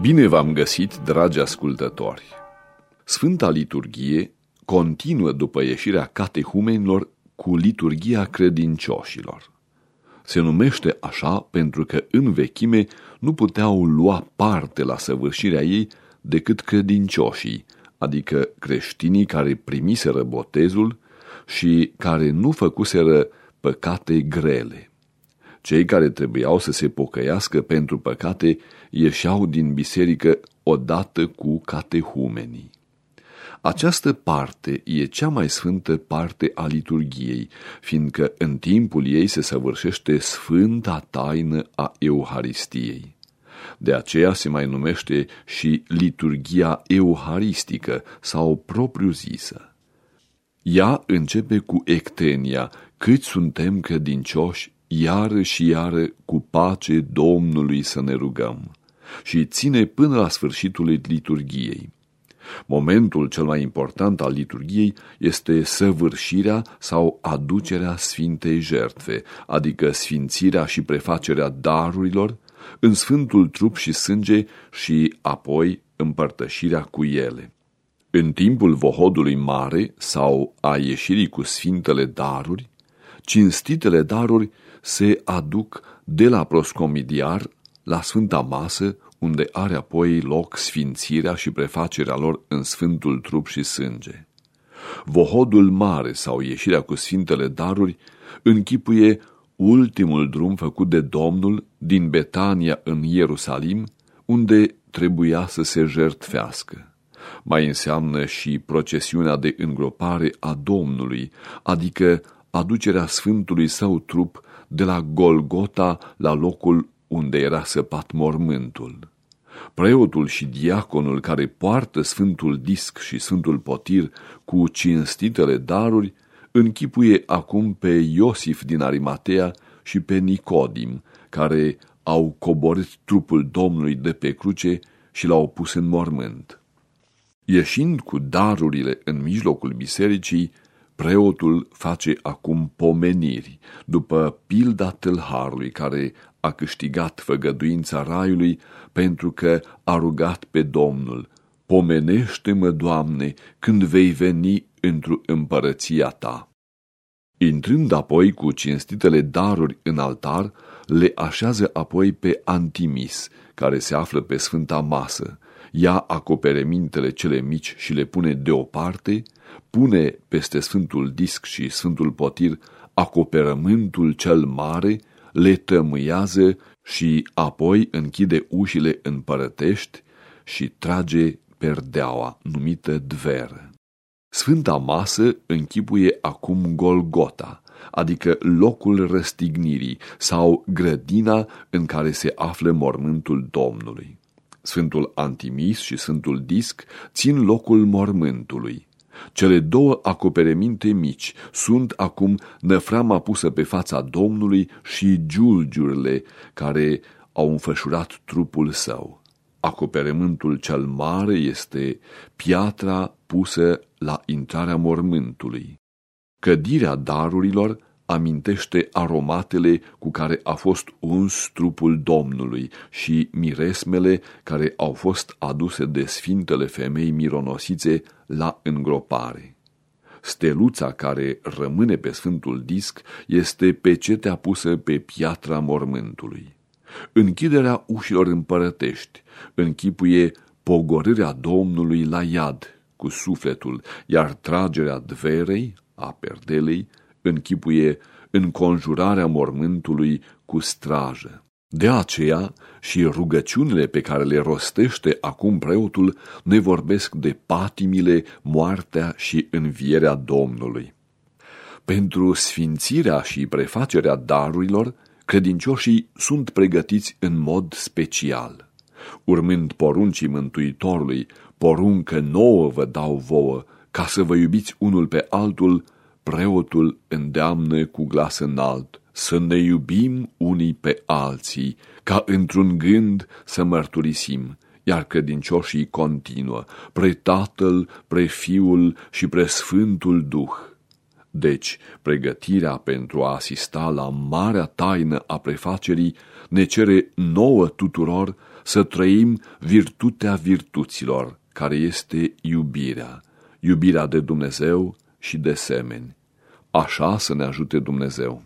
Bine v-am găsit, dragi ascultători! Sfânta Liturghie continuă după ieșirea catehumenilor cu liturgia credincioșilor. Se numește așa pentru că în vechime nu puteau lua parte la săvârșirea ei decât credincioșii, adică creștinii care primiseră botezul și care nu făcuseră păcate grele. Cei care trebuiau să se pocăiască pentru păcate ieșeau din biserică odată cu catehumenii. Această parte e cea mai sfântă parte a liturgiei, fiindcă în timpul ei se săvârșește sfânta taină a Euharistiei. De aceea se mai numește și liturgia euharistică sau propriu-zisă. Ea începe cu ectenia, cât suntem credincioși, iară și iară cu pace Domnului să ne rugăm, și ține până la sfârșitul liturgiei. Momentul cel mai important al liturgiei este săvârșirea sau aducerea Sfintei Jertfe, adică sfințirea și prefacerea darurilor în Sfântul Trup și Sânge și apoi împărtășirea cu ele. În timpul vohodului mare sau a ieșirii cu sfintele daruri, cinstitele daruri se aduc de la proscomidiar la Sfânta Masă unde are apoi loc sfințirea și prefacerea lor în sfântul trup și sânge. Vohodul mare sau ieșirea cu sfintele daruri închipuie ultimul drum făcut de Domnul din Betania în Ierusalim, unde trebuia să se jertfească. Mai înseamnă și procesiunea de îngropare a Domnului, adică aducerea Sfântului său trup de la Golgota la locul unde era săpat mormântul. Preotul și diaconul care poartă Sfântul Disc și Sfântul Potir cu cinstitele daruri închipuie acum pe Iosif din Arimatea și pe Nicodim, care au coborât trupul Domnului de pe cruce și l-au pus în mormânt. Ieșind cu darurile în mijlocul bisericii, preotul face acum pomeniri, după pilda tâlharului care a câștigat făgăduința raiului pentru că a rugat pe Domnul, Pomenește-mă, Doamne, când vei veni într-o împărăția ta. Intrând apoi cu cinstitele daruri în altar, le așează apoi pe Antimis, care se află pe sfânta masă, ia acoperemintele cele mici și le pune deoparte, pune peste sfântul disc și sfântul potir acoperământul cel mare le tămâiază și apoi închide ușile împărătești și trage perdeaua, numită dveră. Sfânta masă închipuie acum Golgota, adică locul răstignirii sau grădina în care se află mormântul Domnului. Sfântul Antimis și Sfântul Disc țin locul mormântului. Cele două acopereminte mici sunt acum năframa pusă pe fața Domnului și giulgiurile care au înfășurat trupul său. Acoperământul cel mare este piatra pusă la intrarea mormântului. Cădirea darurilor amintește aromatele cu care a fost uns trupul Domnului și miresmele care au fost aduse de sfintele femei mironosițe la îngropare. Steluța care rămâne pe sfântul disc este pecetea pusă pe piatra mormântului. Închiderea ușilor împărătești închipuie pogorârea Domnului la iad cu sufletul, iar tragerea dverei, a perdelei, închipuie înconjurarea mormântului cu strajă. De aceea și rugăciunile pe care le rostește acum preotul ne vorbesc de patimile, moartea și învierea Domnului. Pentru sfințirea și prefacerea darurilor, credincioșii sunt pregătiți în mod special. Urmând poruncii Mântuitorului, poruncă nouă vă dau vouă, ca să vă iubiți unul pe altul, preotul îndeamnă cu glas înalt să ne iubim unii pe alții, ca într-un gând să mărturisim, iar credincioșii continuă, pre Tatăl, pre Fiul și pre Sfântul Duh. Deci, pregătirea pentru a asista la marea taină a prefacerii ne cere nouă tuturor să trăim virtutea virtuților, care este iubirea, iubirea de Dumnezeu și de semeni. Așa să ne ajute Dumnezeu.